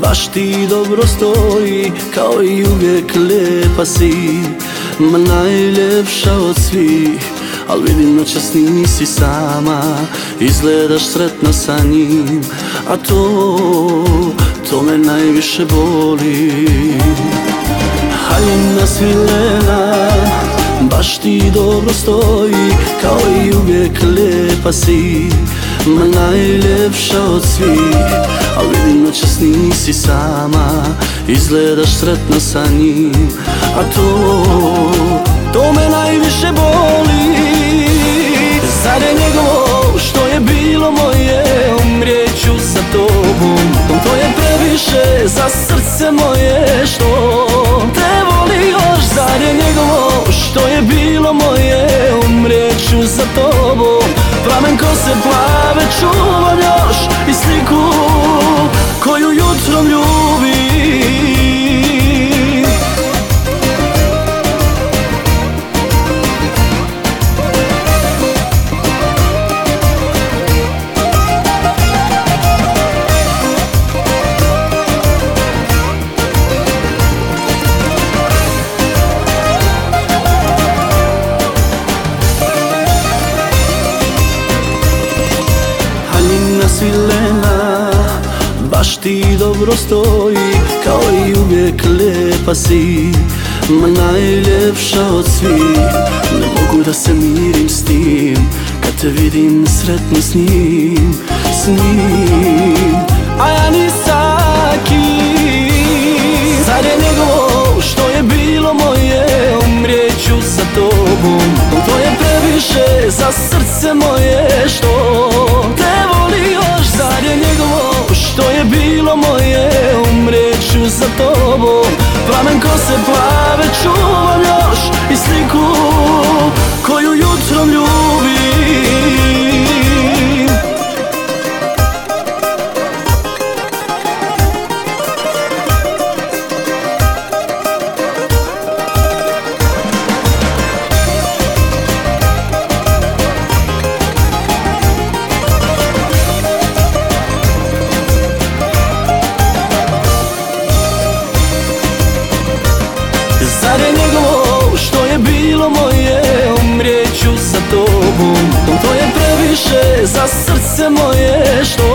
Baš ti dobro stoji Kao i uvijek lijepa si. Ma najljepša od svih Al vidim noćas nisi sama Izgledaš sretna sa njim A to, to me najviše boli. Haljina svilena Baš ti dobro stoji Kao i uvijek lijepa si Ma najljepša od svih Al vidim noćas nisi sama. Izgledaš sretna sa njim A to, to me najviše boli. Zar je njegovo što je bilo moje Umrijeću za tobom. To je previše za srce moje Što te voli još. Zar je njegovo što je bilo moje Umrijeću za tobom. Plamen se plave svilena Baš ti dobro stoji Kao i uvijek lijepa si. Ma najljepša od svih Ne mogu da se mirim s tim Kad te vidim sretno s njim S njim. A ja nisaki Zar je njegovo što je bilo moje Umrijeću za tobom. To je previše za srce moje Plamen ko se plave čuvam Je njegovo što je bilo moje Umrijeću za tobom. To je previše za srce moje Što